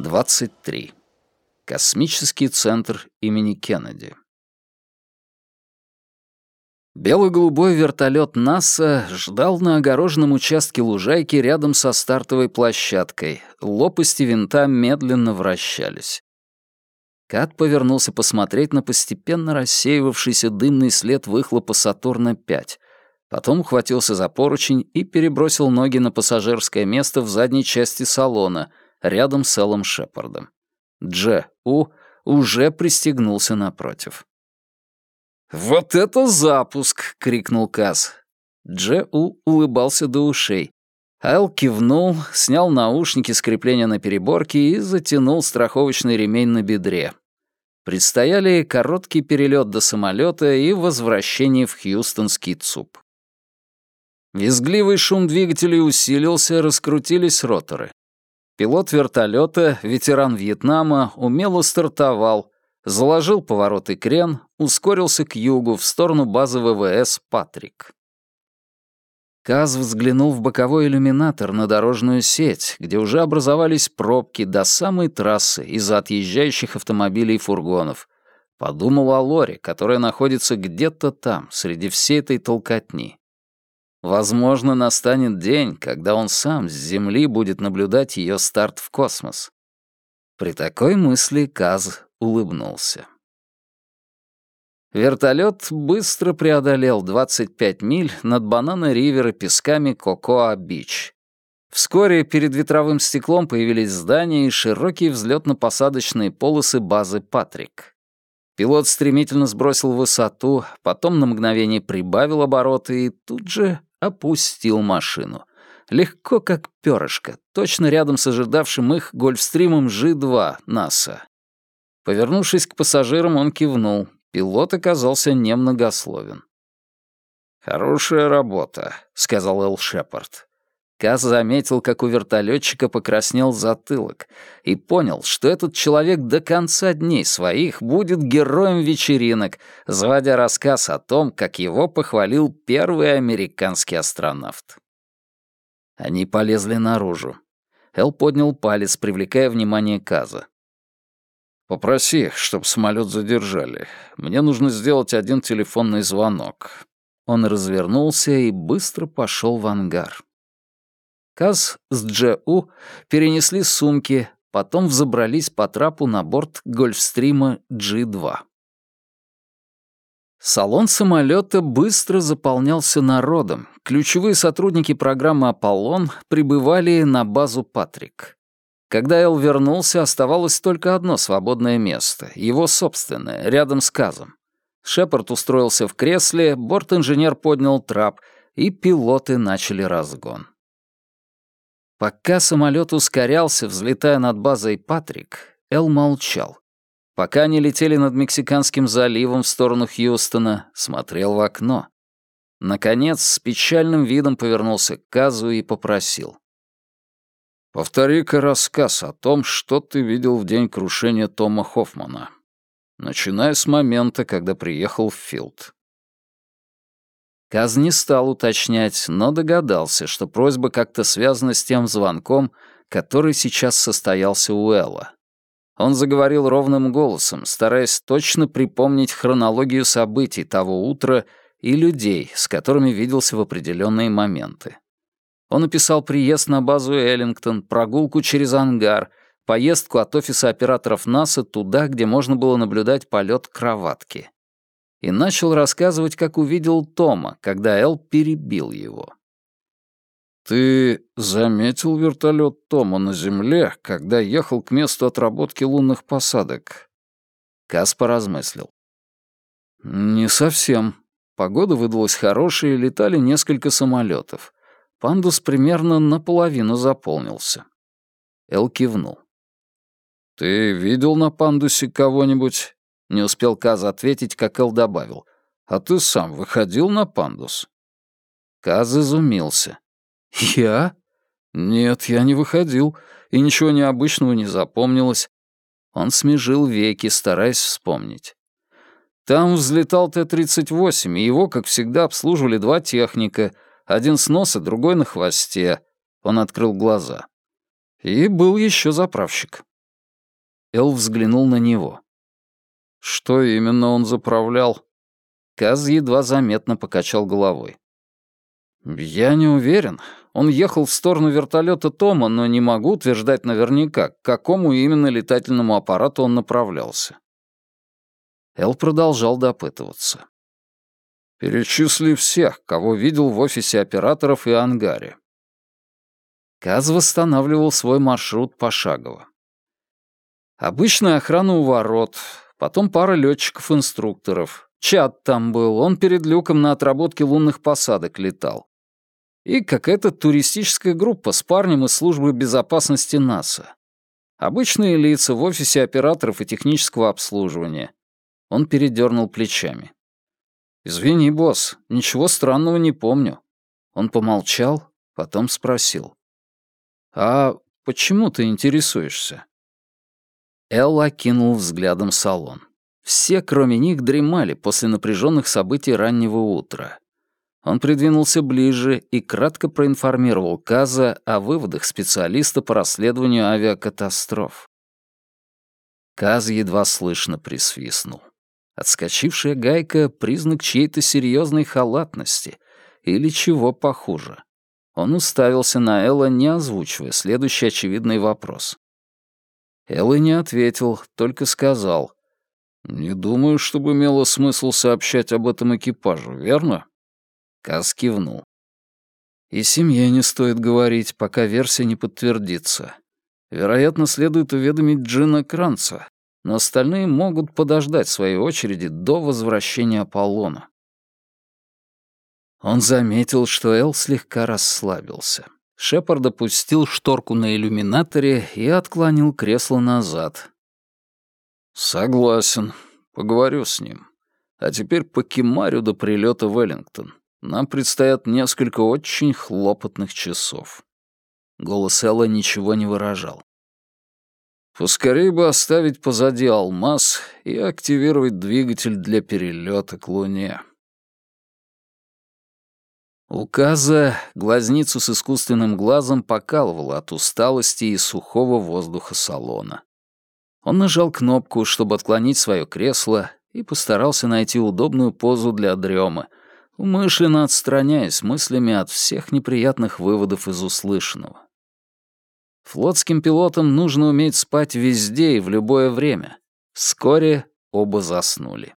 23. Космический центр имени Кеннеди. Бело-голубой вертолет НАСА ждал на огороженном участке лужайки рядом со стартовой площадкой. Лопасти винта медленно вращались. Кат повернулся посмотреть на постепенно рассеивавшийся дымный след выхлопа Сатурна-5. Потом ухватился за поручень и перебросил ноги на пассажирское место в задней части салона, рядом с Эллом Шепардом. Дж. У уже пристегнулся напротив. «Вот это запуск!» — крикнул Каз. Дж. У улыбался до ушей. Эл кивнул, снял наушники с крепления на переборке и затянул страховочный ремень на бедре. Предстояли короткий перелет до самолета и возвращение в Хьюстонский ЦУП. Визгливый шум двигателей усилился, раскрутились роторы. Пилот вертолета, ветеран Вьетнама, умело стартовал, заложил поворот и крен, ускорился к югу в сторону базы ВВС «Патрик». Каз взглянул в боковой иллюминатор на дорожную сеть, где уже образовались пробки до самой трассы из-за отъезжающих автомобилей и фургонов. Подумал о Лоре, которая находится где-то там, среди всей этой толкотни. Возможно, настанет день, когда он сам с Земли будет наблюдать ее старт в космос. При такой мысли Каз улыбнулся. Вертолет быстро преодолел 25 миль над Банана-Ривер и песками Кокоа-Бич. Вскоре перед ветровым стеклом появились здания и широкие взлетно-посадочные полосы базы «Патрик». Пилот стремительно сбросил высоту, потом на мгновение прибавил обороты и тут же опустил машину. Легко, как перышко, точно рядом с ожидавшим их Гольфстримом G2 НАСА. Повернувшись к пассажирам, он кивнул. Пилот оказался немногословен. «Хорошая работа», — сказал Эл Шепард. Каз заметил, как у вертолетчика покраснел затылок, и понял, что этот человек до конца дней своих будет героем вечеринок, заводя рассказ о том, как его похвалил первый американский астронавт. Они полезли наружу. Эл поднял палец, привлекая внимание Каза. «Попроси их, чтоб самолет задержали. Мне нужно сделать один телефонный звонок». Он развернулся и быстро пошел в ангар. Каз с Дж.У. перенесли сумки, потом взобрались по трапу на борт Гольфстрима G2. Салон самолета быстро заполнялся народом. Ключевые сотрудники программы «Аполлон» прибывали на базу «Патрик». Когда Эл вернулся, оставалось только одно свободное место, его собственное, рядом с Казом. Шепард устроился в кресле, борт-инженер поднял трап, и пилоты начали разгон. Пока самолет ускорялся, взлетая над базой Патрик, Эл молчал. Пока они летели над Мексиканским заливом в сторону Хьюстона, смотрел в окно. Наконец, с печальным видом повернулся к Казу и попросил. «Повтори-ка рассказ о том, что ты видел в день крушения Тома Хоффмана, начиная с момента, когда приехал в Филд». Каз не стал уточнять, но догадался, что просьба как-то связана с тем звонком, который сейчас состоялся у Элла. Он заговорил ровным голосом, стараясь точно припомнить хронологию событий того утра и людей, с которыми виделся в определенные моменты. Он описал приезд на базу Эллингтон, прогулку через ангар, поездку от офиса операторов НАСА туда, где можно было наблюдать полет кроватки и начал рассказывать, как увидел Тома, когда Эл перебил его. «Ты заметил вертолет Тома на Земле, когда ехал к месту отработки лунных посадок?» Каспар размыслил. «Не совсем. Погода выдалась хорошая, летали несколько самолетов. Пандус примерно наполовину заполнился». Эл кивнул. «Ты видел на пандусе кого-нибудь не успел Каз ответить, как Эл добавил. «А ты сам выходил на пандус?» Каз изумился. «Я? Нет, я не выходил, и ничего необычного не запомнилось». Он смежил веки, стараясь вспомнить. Там взлетал Т-38, и его, как всегда, обслуживали два техника, один с носа, другой на хвосте. Он открыл глаза. И был еще заправщик. Эл взглянул на него. «Что именно он заправлял?» Каз едва заметно покачал головой. «Я не уверен. Он ехал в сторону вертолета Тома, но не могу утверждать наверняка, к какому именно летательному аппарату он направлялся». Эл продолжал допытываться. «Перечисли всех, кого видел в офисе операторов и ангаре». Каз восстанавливал свой маршрут пошагово. Обычная охрана у ворот, потом пара летчиков-инструкторов. Чат там был, он перед люком на отработке лунных посадок летал. И какая-то туристическая группа с парнем из службы безопасности НАСА. Обычные лица в офисе операторов и технического обслуживания. Он передернул плечами. «Извини, босс, ничего странного не помню». Он помолчал, потом спросил. «А почему ты интересуешься?» Элла кинул взглядом салон. Все, кроме них, дремали после напряженных событий раннего утра. Он придвинулся ближе и кратко проинформировал Каза о выводах специалиста по расследованию авиакатастроф. Каз едва слышно присвистнул. Отскочившая гайка — признак чьей-то серьезной халатности или чего похуже. Он уставился на Элла, не озвучивая следующий очевидный вопрос. Элла не ответил, только сказал. «Не думаю, чтобы имело смысл сообщать об этом экипажу, верно?» Каз кивнул. «И семье не стоит говорить, пока версия не подтвердится. Вероятно, следует уведомить Джина Кранца, но остальные могут подождать своей очереди до возвращения Аполлона». Он заметил, что Эл слегка расслабился. Шепард опустил шторку на иллюминаторе и отклонил кресло назад. «Согласен. Поговорю с ним. А теперь по Кемарю до прилета в Эллингтон. Нам предстоят несколько очень хлопотных часов». Голос Элла ничего не выражал. Поскорей бы оставить позади алмаз и активировать двигатель для перелета к Луне. Указа глазницу с искусственным глазом покалывала от усталости и сухого воздуха салона. Он нажал кнопку, чтобы отклонить свое кресло, и постарался найти удобную позу для дремы, умышленно отстраняясь мыслями от всех неприятных выводов из услышанного. Флотским пилотам нужно уметь спать везде и в любое время. Вскоре оба заснули.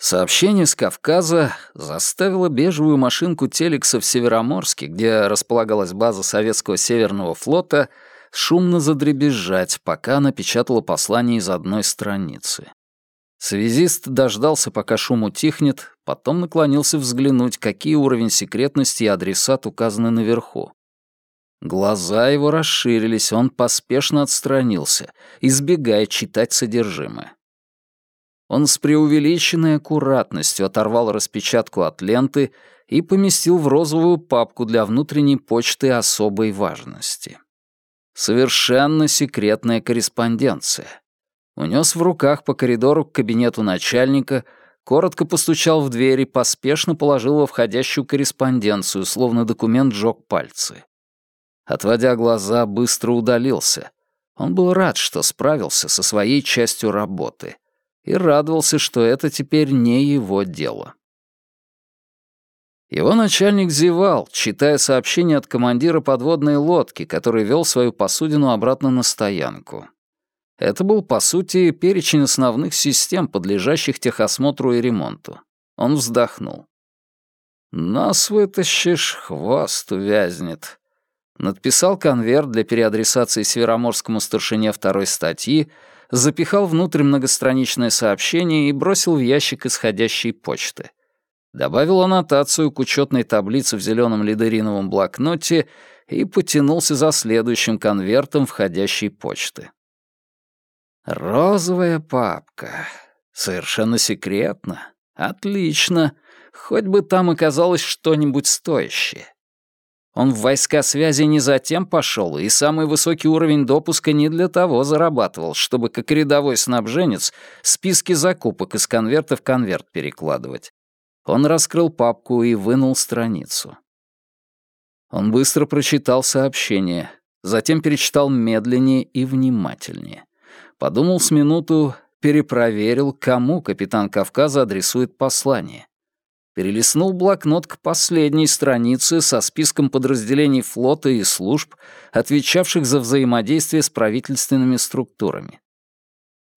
Сообщение с Кавказа заставило бежевую машинку Телекса в Североморске, где располагалась база Советского Северного флота, шумно задребезжать, пока она печатала послание из одной страницы. Связист дождался, пока шум утихнет, потом наклонился взглянуть, какие уровень секретности и адресат указаны наверху. Глаза его расширились, он поспешно отстранился, избегая читать содержимое. Он с преувеличенной аккуратностью оторвал распечатку от ленты и поместил в розовую папку для внутренней почты особой важности. Совершенно секретная корреспонденция. Унес в руках по коридору к кабинету начальника, коротко постучал в дверь и поспешно положил во входящую корреспонденцию, словно документ жёг пальцы. Отводя глаза, быстро удалился. Он был рад, что справился со своей частью работы — и радовался, что это теперь не его дело. Его начальник зевал, читая сообщение от командира подводной лодки, который вел свою посудину обратно на стоянку. Это был, по сути, перечень основных систем, подлежащих техосмотру и ремонту. Он вздохнул. «Нас вытащишь, хвост увязнет». Надписал конверт для переадресации Североморскому старшине второй статьи, запихал внутрь многостраничное сообщение и бросил в ящик исходящей почты. Добавил аннотацию к учетной таблице в зеленом лидериновом блокноте и потянулся за следующим конвертом входящей почты. «Розовая папка. Совершенно секретно. Отлично. Хоть бы там оказалось что-нибудь стоящее. Он в войска связи не затем пошел, и самый высокий уровень допуска не для того зарабатывал, чтобы как рядовой снабженец списки закупок из конверта в конверт перекладывать. Он раскрыл папку и вынул страницу. Он быстро прочитал сообщение. затем перечитал медленнее и внимательнее. Подумал с минуту, перепроверил, кому капитан Кавказа адресует послание. Перелистнул блокнот к последней странице со списком подразделений флота и служб, отвечавших за взаимодействие с правительственными структурами.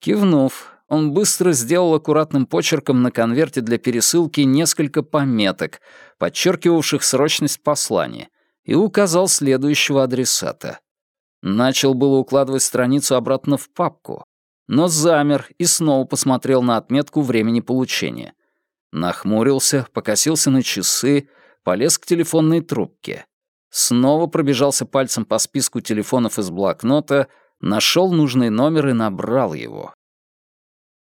Кивнув, он быстро сделал аккуратным почерком на конверте для пересылки несколько пометок, подчеркивавших срочность послания, и указал следующего адресата. Начал было укладывать страницу обратно в папку, но замер и снова посмотрел на отметку времени получения. Нахмурился, покосился на часы, полез к телефонной трубке. Снова пробежался пальцем по списку телефонов из блокнота, нашел нужный номер и набрал его.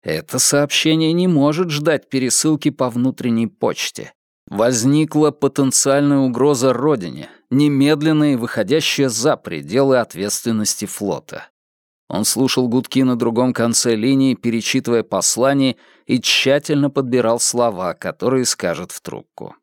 Это сообщение не может ждать пересылки по внутренней почте. Возникла потенциальная угроза Родине, немедленная и выходящая за пределы ответственности флота. Он слушал гудки на другом конце линии, перечитывая послание и тщательно подбирал слова, которые скажет в трубку.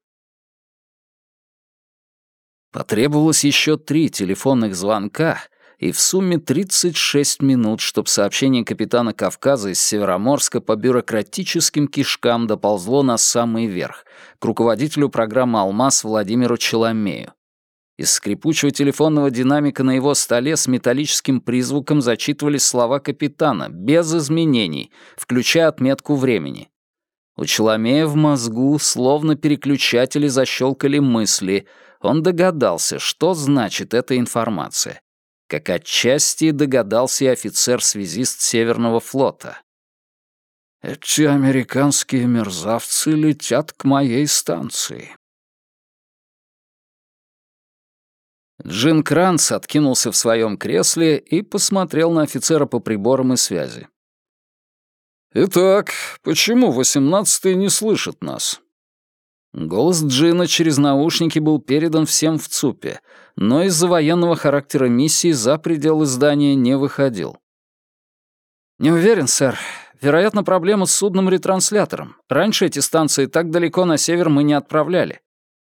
Потребовалось еще три телефонных звонка, и в сумме 36 минут, чтобы сообщение капитана Кавказа из Североморска по бюрократическим кишкам доползло на самый верх, к руководителю программы «Алмаз» Владимиру Челомею. Из скрипучего телефонного динамика на его столе с металлическим призвуком зачитывались слова капитана, без изменений, включая отметку времени. У Челомея в мозгу, словно переключатели, защелкали мысли. Он догадался, что значит эта информация как отчасти догадался и офицер-связист Северного флота. «Эти американские мерзавцы летят к моей станции». Джин Кранц откинулся в своем кресле и посмотрел на офицера по приборам и связи. «Итак, почему восемнадцатый не слышит нас?» Голос Джина через наушники был передан всем в ЦУПе, но из-за военного характера миссии за пределы здания не выходил. «Не уверен, сэр. Вероятно, проблема с судном-ретранслятором. Раньше эти станции так далеко на север мы не отправляли.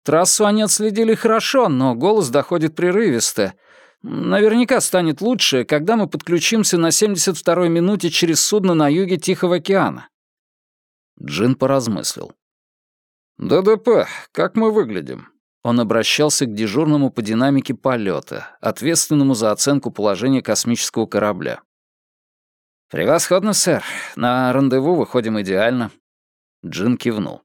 Трассу они отследили хорошо, но голос доходит прерывисто. Наверняка станет лучше, когда мы подключимся на 72-й минуте через судно на юге Тихого океана». Джин поразмыслил. «ДДП, как мы выглядим?» Он обращался к дежурному по динамике полета, ответственному за оценку положения космического корабля. «Превосходно, сэр. На рандеву выходим идеально». Джин кивнул.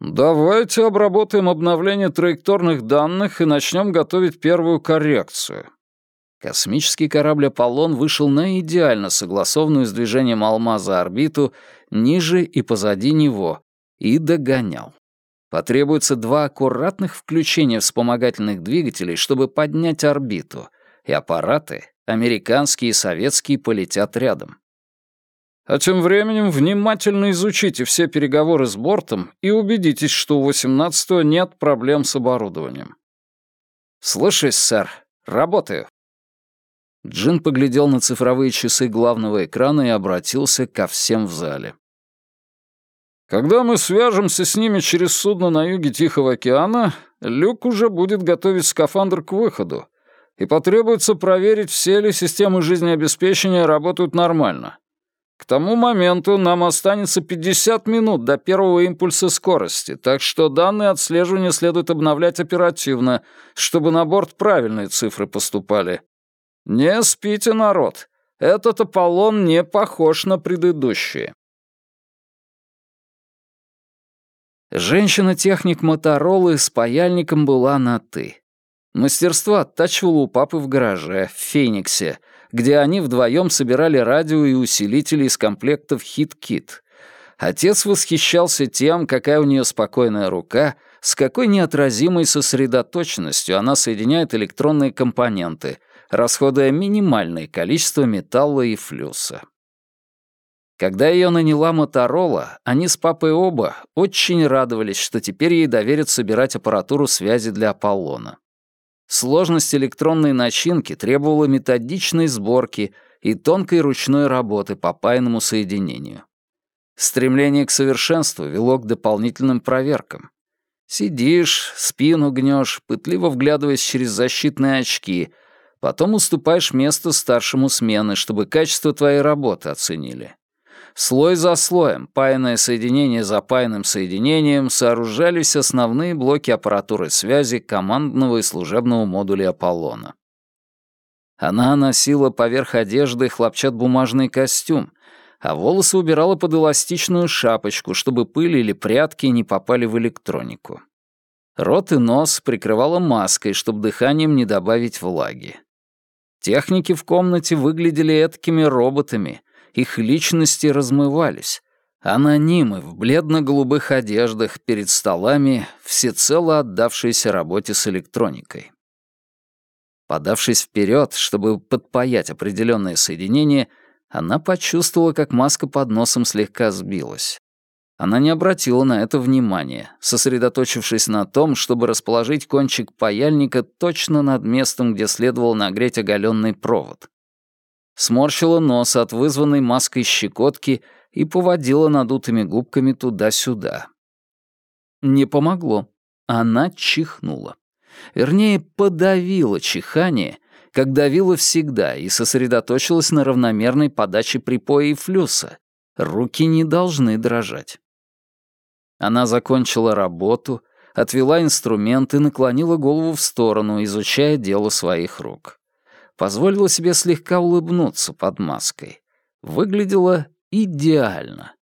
«Давайте обработаем обновление траекторных данных и начнем готовить первую коррекцию». Космический корабль «Аполлон» вышел на идеально согласованную с движением «Алмаза» орбиту ниже и позади него, и догонял. Потребуется два аккуратных включения вспомогательных двигателей, чтобы поднять орбиту, и аппараты, американские и советские, полетят рядом. А тем временем внимательно изучите все переговоры с бортом и убедитесь, что у 18-го нет проблем с оборудованием. Слушаюсь, сэр. Работаю. Джин поглядел на цифровые часы главного экрана и обратился ко всем в зале. Когда мы свяжемся с ними через судно на юге Тихого океана, Люк уже будет готовить скафандр к выходу, и потребуется проверить, все ли системы жизнеобеспечения работают нормально. К тому моменту нам останется 50 минут до первого импульса скорости, так что данные отслеживания следует обновлять оперативно, чтобы на борт правильные цифры поступали. Не спите, народ. Этот Аполлон не похож на предыдущие. Женщина-техник Моторолы с паяльником была на «ты». Мастерство оттачивала у папы в гараже, в Фениксе, где они вдвоем собирали радио и усилители из комплектов «Хит-Кит». Отец восхищался тем, какая у нее спокойная рука, с какой неотразимой сосредоточенностью она соединяет электронные компоненты, расходуя минимальное количество металла и флюса. Когда ее наняла Моторола, они с папой оба очень радовались, что теперь ей доверят собирать аппаратуру связи для Аполлона. Сложность электронной начинки требовала методичной сборки и тонкой ручной работы по пайному соединению. Стремление к совершенству вело к дополнительным проверкам. Сидишь, спину гнешь, пытливо вглядываясь через защитные очки, Потом уступаешь место старшему смены, чтобы качество твоей работы оценили. Слой за слоем, паянное соединение за паянным соединением сооружались основные блоки аппаратуры связи командного и служебного модуля Аполлона. Она носила поверх одежды хлопчат-бумажный костюм, а волосы убирала под эластичную шапочку, чтобы пыль или прятки не попали в электронику. Рот и нос прикрывала маской, чтобы дыханием не добавить влаги. Техники в комнате выглядели эткими роботами, их личности размывались. Анонимы в бледно-голубых одеждах перед столами, всецело отдавшиеся работе с электроникой. Подавшись вперед, чтобы подпаять определенное соединение, она почувствовала, как маска под носом слегка сбилась. Она не обратила на это внимания, сосредоточившись на том, чтобы расположить кончик паяльника точно над местом, где следовало нагреть оголенный провод. Сморщила нос от вызванной маской щекотки и поводила надутыми губками туда-сюда. Не помогло. Она чихнула. Вернее, подавила чихание как давила всегда, и сосредоточилась на равномерной подаче припоя и флюса. Руки не должны дрожать. Она закончила работу, отвела инструмент и наклонила голову в сторону, изучая дело своих рук. Позволила себе слегка улыбнуться под маской. Выглядела идеально.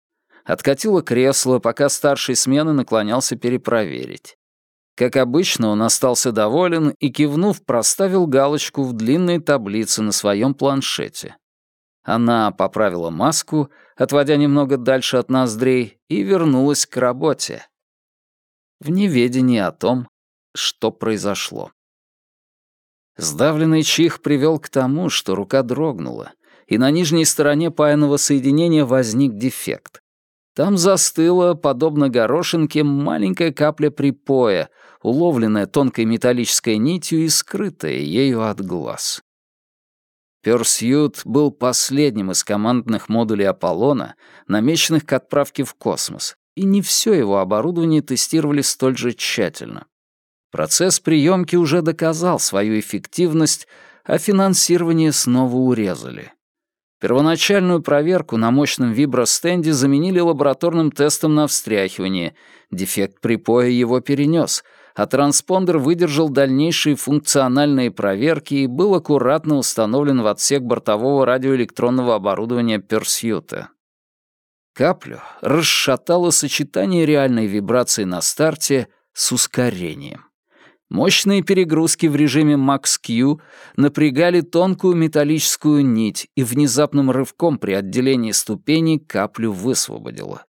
Откатила кресло, пока старший смены наклонялся перепроверить. Как обычно, он остался доволен и, кивнув, проставил галочку в длинной таблице на своем планшете. Она поправила маску, отводя немного дальше от ноздрей, и вернулась к работе. В неведении о том, что произошло. Сдавленный чих привел к тому, что рука дрогнула, и на нижней стороне паянного соединения возник дефект. Там застыла, подобно горошинке, маленькая капля припоя, уловленная тонкой металлической нитью и скрытая ею от глаз. Персьют был последним из командных модулей Аполлона, намеченных к отправке в космос, и не все его оборудование тестировали столь же тщательно. Процесс приемки уже доказал свою эффективность, а финансирование снова урезали. Первоначальную проверку на мощном вибростенде заменили лабораторным тестом на встряхивание. Дефект припоя его перенес, а транспондер выдержал дальнейшие функциональные проверки и был аккуратно установлен в отсек бортового радиоэлектронного оборудования Персьюта. Каплю расшатало сочетание реальной вибрации на старте с ускорением. Мощные перегрузки в режиме Max-Q напрягали тонкую металлическую нить и внезапным рывком при отделении ступеней каплю высвободило.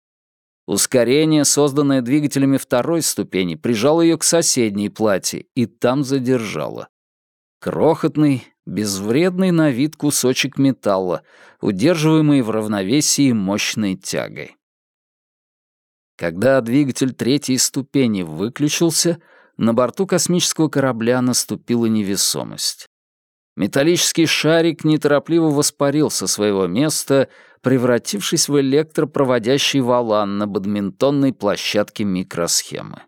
Ускорение, созданное двигателями второй ступени, прижало ее к соседней плате и там задержало. Крохотный, безвредный на вид кусочек металла, удерживаемый в равновесии мощной тягой. Когда двигатель третьей ступени выключился — на борту космического корабля наступила невесомость. Металлический шарик неторопливо воспарил со своего места, превратившись в электропроводящий валан на бадминтонной площадке микросхемы.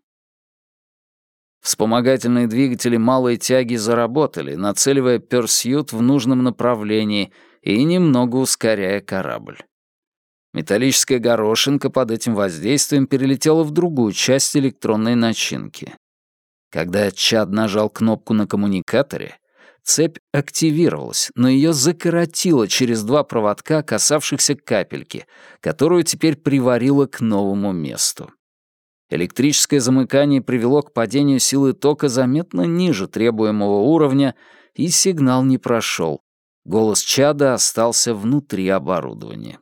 Вспомогательные двигатели малой тяги заработали, нацеливая Персьют в нужном направлении и немного ускоряя корабль. Металлическая горошинка под этим воздействием перелетела в другую часть электронной начинки. Когда Чад нажал кнопку на коммуникаторе, цепь активировалась, но ее закоротило через два проводка, касавшихся капельки, которую теперь приварило к новому месту. Электрическое замыкание привело к падению силы тока заметно ниже требуемого уровня, и сигнал не прошел. Голос Чада остался внутри оборудования.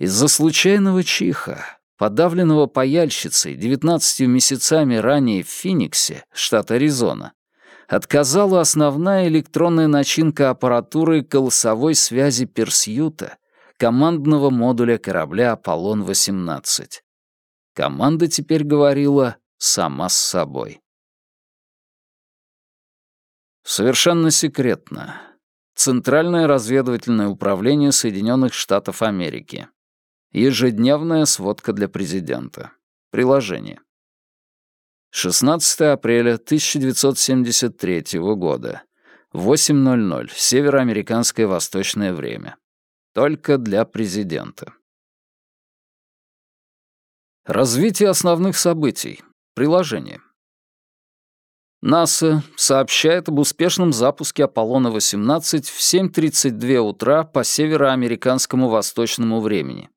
Из-за случайного чиха подавленного паяльщицей 19 месяцами ранее в Финиксе, штат Аризона, отказала основная электронная начинка аппаратуры колосовой связи Персьюта, командного модуля корабля «Аполлон-18». Команда теперь говорила сама с собой. Совершенно секретно. Центральное разведывательное управление Соединенных Штатов Америки. Ежедневная сводка для президента. Приложение. 16 апреля 1973 года. 8.00, североамериканское восточное время. Только для президента. Развитие основных событий. Приложение. НАСА сообщает об успешном запуске Аполлона-18 в 7.32 утра по североамериканскому восточному времени.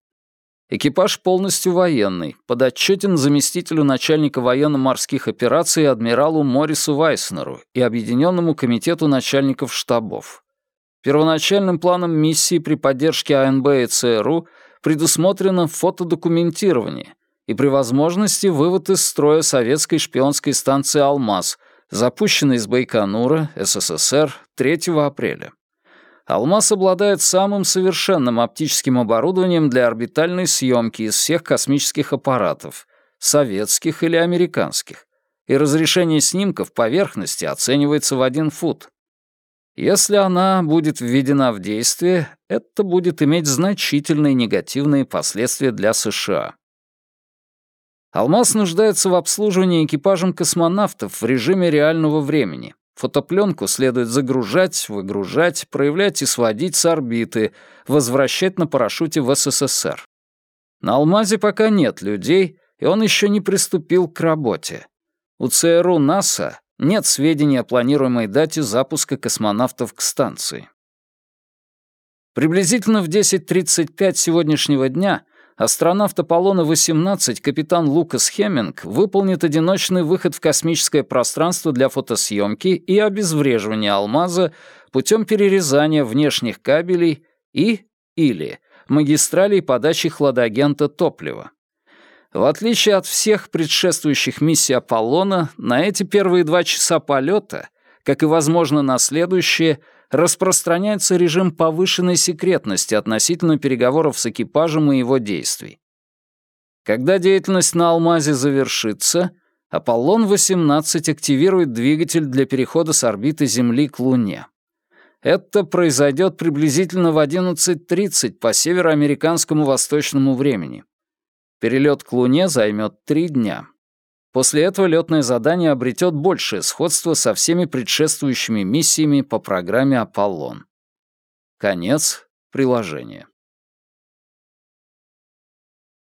Экипаж полностью военный, подотчетен заместителю начальника военно-морских операций адмиралу Морису Вайснеру и Объединенному комитету начальников штабов. Первоначальным планом миссии при поддержке АНБ и ЦРУ предусмотрено фотодокументирование и при возможности вывод из строя советской шпионской станции «Алмаз», запущенной из Байконура, СССР, 3 апреля. «Алмаз» обладает самым совершенным оптическим оборудованием для орбитальной съемки из всех космических аппаратов, советских или американских, и разрешение снимков поверхности оценивается в один фут. Если она будет введена в действие, это будет иметь значительные негативные последствия для США. «Алмаз» нуждается в обслуживании экипажем космонавтов в режиме реального времени. Фотопленку следует загружать, выгружать, проявлять и сводить с орбиты, возвращать на парашюте в СССР. На «Алмазе» пока нет людей, и он еще не приступил к работе. У ЦРУ НАСА нет сведений о планируемой дате запуска космонавтов к станции. Приблизительно в 10.35 сегодняшнего дня астронавт Аполлона-18 капитан Лукас Хеминг выполнит одиночный выход в космическое пространство для фотосъемки и обезвреживания алмаза путем перерезания внешних кабелей и или магистралей подачи хладагента топлива. В отличие от всех предшествующих миссий Аполлона, на эти первые два часа полета, как и, возможно, на следующие, распространяется режим повышенной секретности относительно переговоров с экипажем и его действий. Когда деятельность на Алмазе завершится, Аполлон-18 активирует двигатель для перехода с орбиты Земли к Луне. Это произойдет приблизительно в 11.30 по североамериканскому восточному времени. Перелет к Луне займет три дня. После этого летное задание обретет большее сходство со всеми предшествующими миссиями по программе «Аполлон». Конец приложения.